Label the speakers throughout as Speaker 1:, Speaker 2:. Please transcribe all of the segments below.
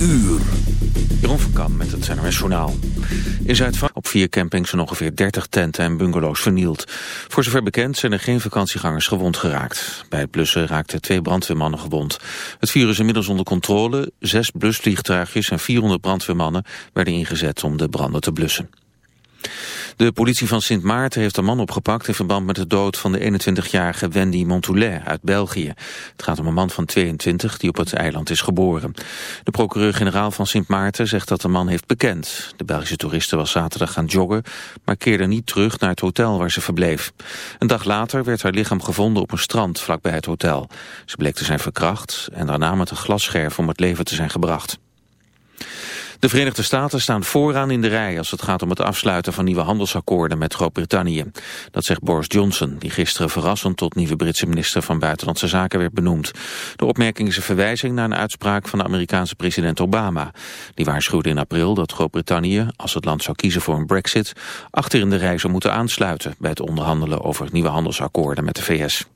Speaker 1: uur.
Speaker 2: Jeroen van Kam met het NRS Journaal. In zuid op vier campings zijn ongeveer 30 tenten en bungalows vernield. Voor zover bekend zijn er geen vakantiegangers gewond geraakt. Bij blussen raakten twee brandweermannen gewond. Het vuur is inmiddels onder controle. Zes blusvliegtuigjes en 400 brandweermannen werden ingezet om de branden te blussen. De politie van Sint Maarten heeft een man opgepakt in verband met de dood van de 21-jarige Wendy Montoulet uit België. Het gaat om een man van 22 die op het eiland is geboren. De procureur-generaal van Sint Maarten zegt dat de man heeft bekend. De Belgische toeriste was zaterdag gaan joggen, maar keerde niet terug naar het hotel waar ze verbleef. Een dag later werd haar lichaam gevonden op een strand vlakbij het hotel. Ze bleek te zijn verkracht en daarna met een glasscherf om het leven te zijn gebracht. De Verenigde Staten staan vooraan in de rij als het gaat om het afsluiten van nieuwe handelsakkoorden met Groot-Brittannië. Dat zegt Boris Johnson, die gisteren verrassend tot nieuwe Britse minister van Buitenlandse Zaken werd benoemd. De opmerking is een verwijzing naar een uitspraak van de Amerikaanse president Obama. Die waarschuwde in april dat Groot-Brittannië, als het land zou kiezen voor een brexit, achter in de rij zou moeten aansluiten bij het onderhandelen over nieuwe handelsakkoorden met de VS.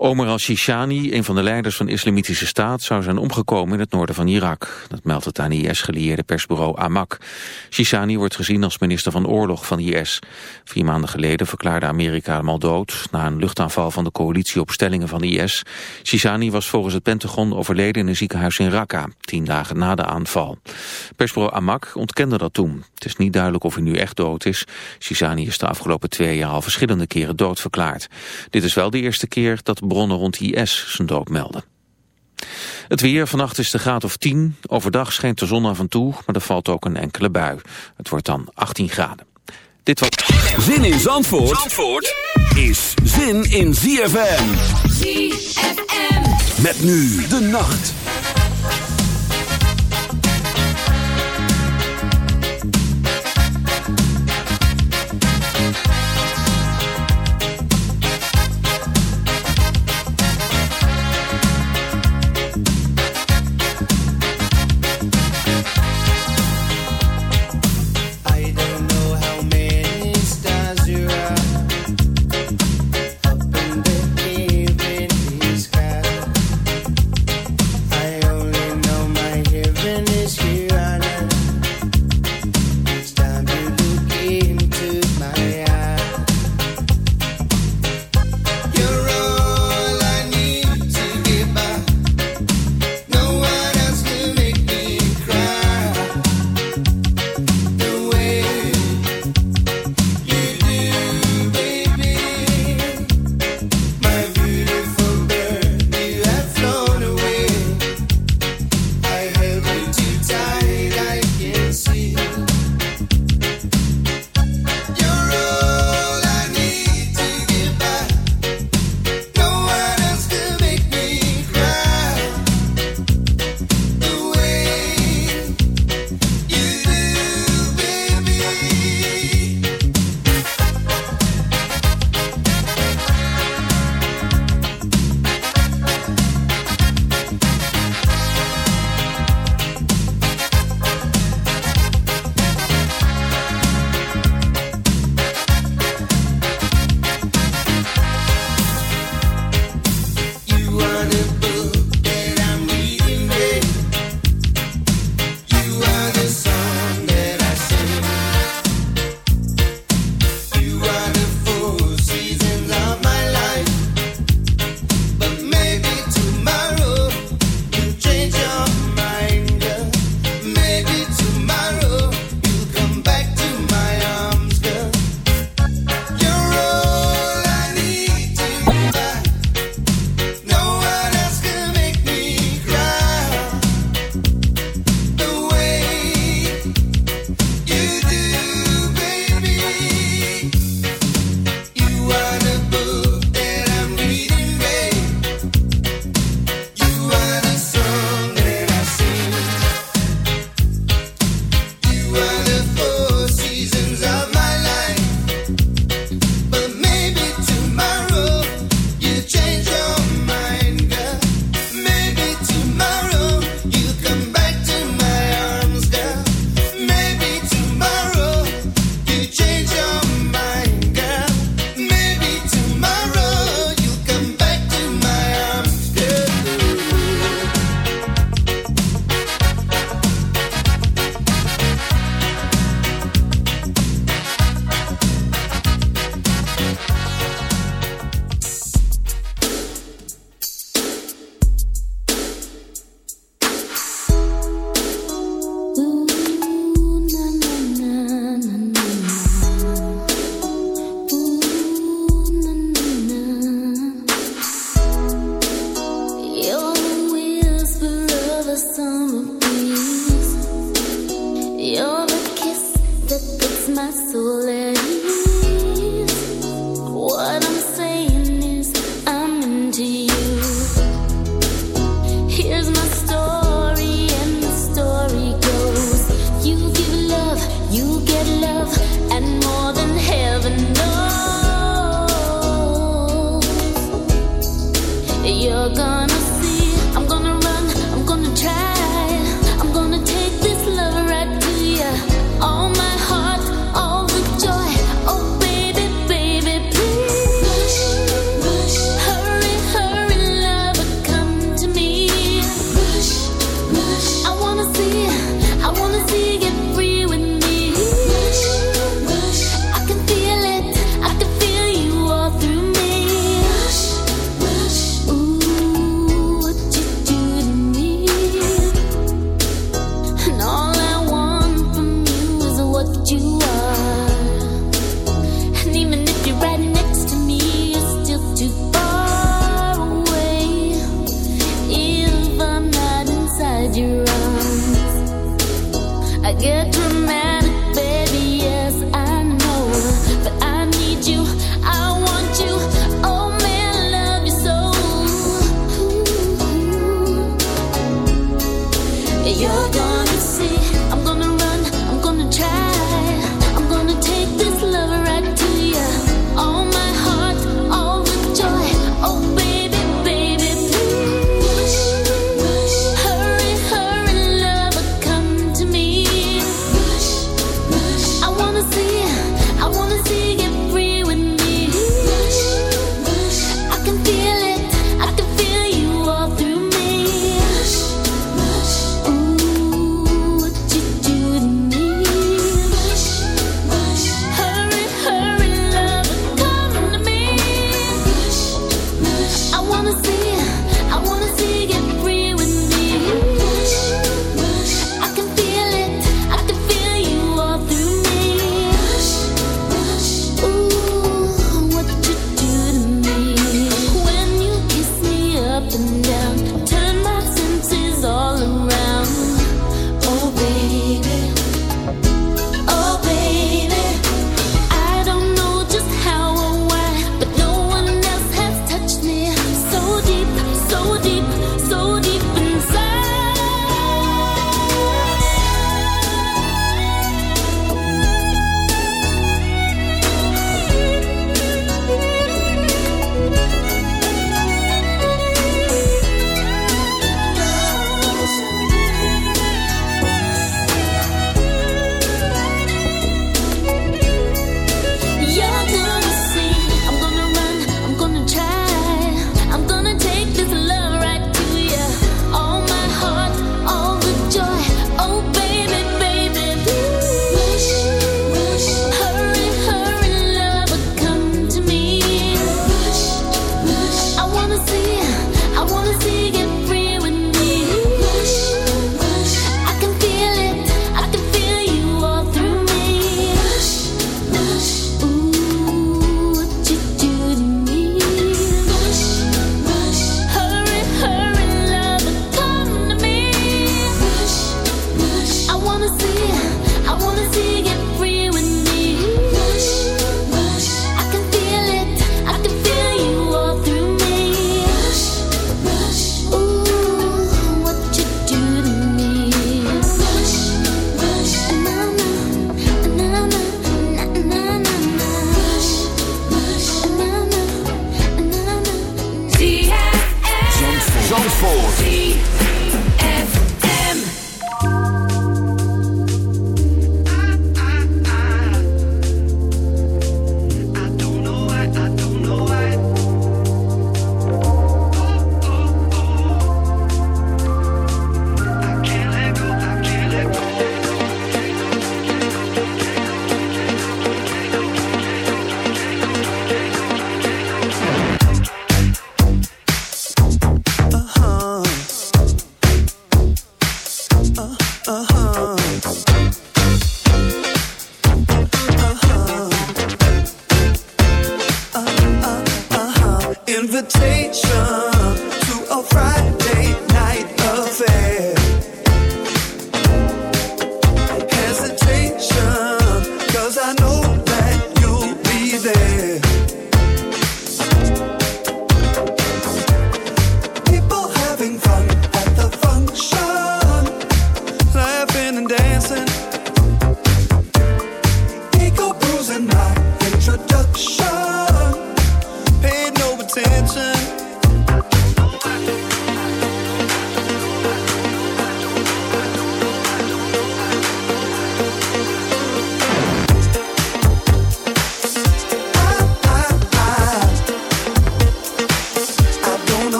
Speaker 2: Omar al-Shishani, een van de leiders van de Islamitische Staat, zou zijn omgekomen in het noorden van Irak. Dat meldt het aan IS-gelieerde persbureau Amak. Shishani wordt gezien als minister van oorlog van IS. Vier maanden geleden verklaarde Amerika hem al dood na een luchtaanval van de coalitie op stellingen van IS. Shishani was volgens het Pentagon overleden in een ziekenhuis in Raqqa, tien dagen na de aanval. Persbureau Amak ontkende dat toen. Het is niet duidelijk of hij nu echt dood is. Shishani is de afgelopen twee jaar al verschillende keren doodverklaard. Dit is wel de eerste keer dat bronnen rond IS zijn dood melden. Het weer, vannacht is de graad of 10. Overdag schijnt de zon af en toe, maar er valt ook een enkele bui. Het wordt dan 18 graden. Dit was...
Speaker 1: Zin in Zandvoort, Zandvoort is zin in ZFM. ZFM. Met nu de nacht.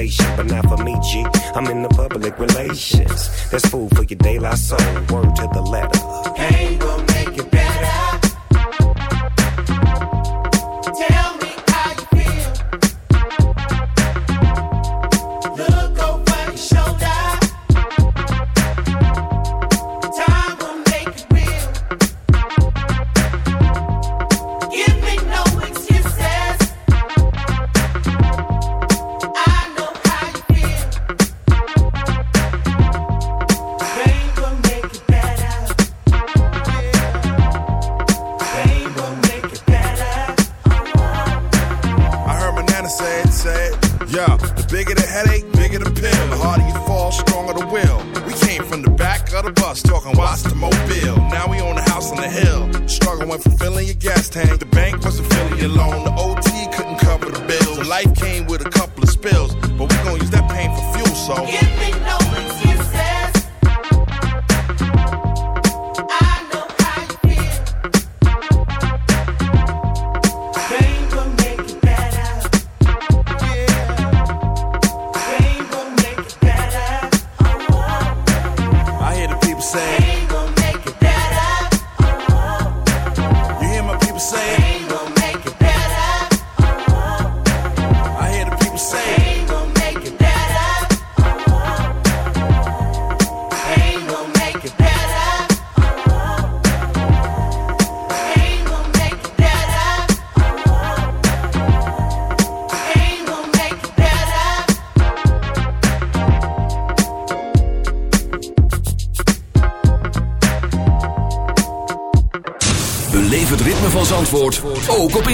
Speaker 3: spaceship, but not for me, G. I'm in the public relations. That's food for your daylight soul. Word to the letter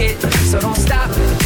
Speaker 4: it, so don't stop.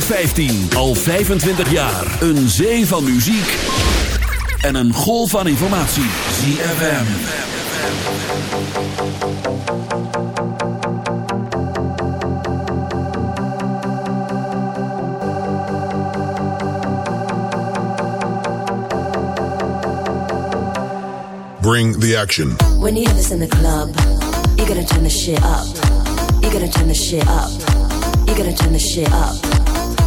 Speaker 1: 2015 al 25 jaar. Een zee van muziek en een golf van informatie. ZFM.
Speaker 5: Bring the action.
Speaker 6: When you hear this in the club, you gotta turn the shit up. You gotta turn the shit up. You gotta turn the shit up.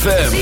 Speaker 7: ZFM.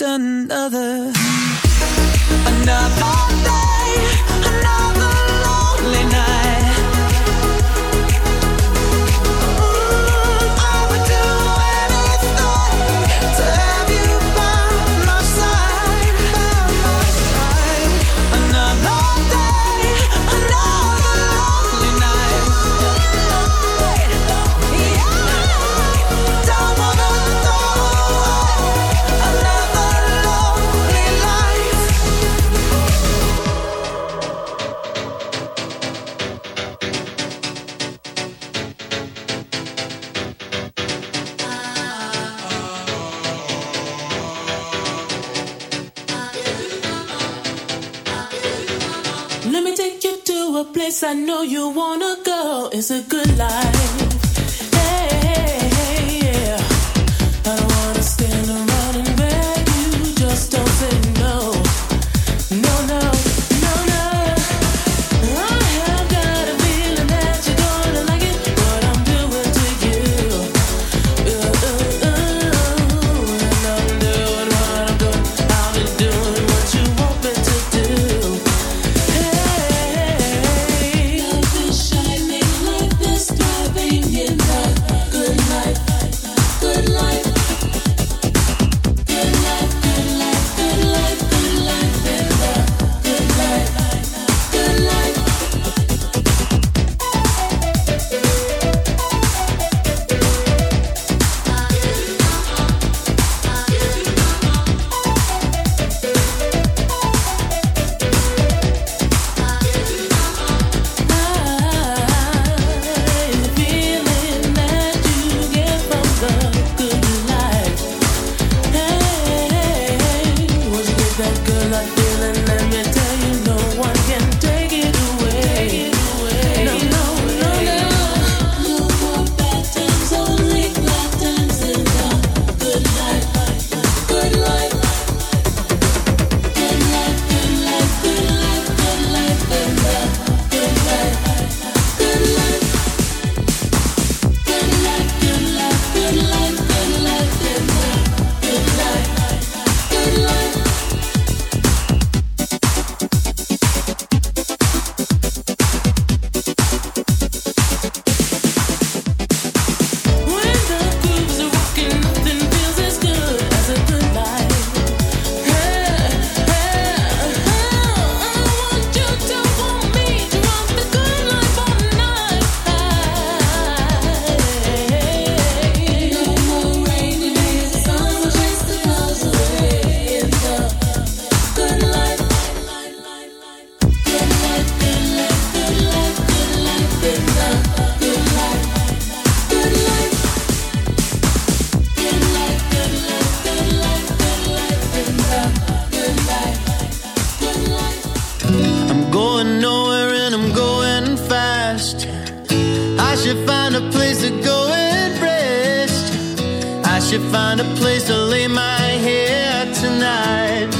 Speaker 8: Another
Speaker 9: find a place to lay my head tonight.